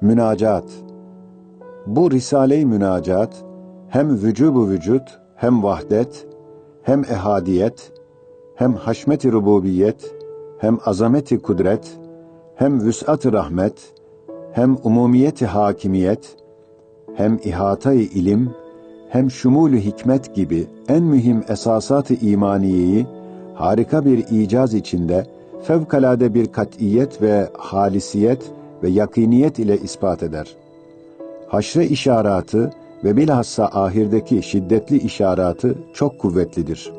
Münacat. Bu Risale-i Münacat, hem vücubu vücut, hem vahdet, hem ehadiyet, hem haşmet-i rububiyet, hem azameti kudret, hem vüs'at-ı rahmet, hem umumiyeti hakimiyet, hem ihatayı ilim, hem şumulü hikmet gibi en mühim esasat-ı imaniyeyi harika bir icaz içinde fevkalade bir kat'iyet ve halisiyet ve yakiniyet ile ispat eder. Haşre işaratı ve bilhassa ahirdeki şiddetli işaratı çok kuvvetlidir.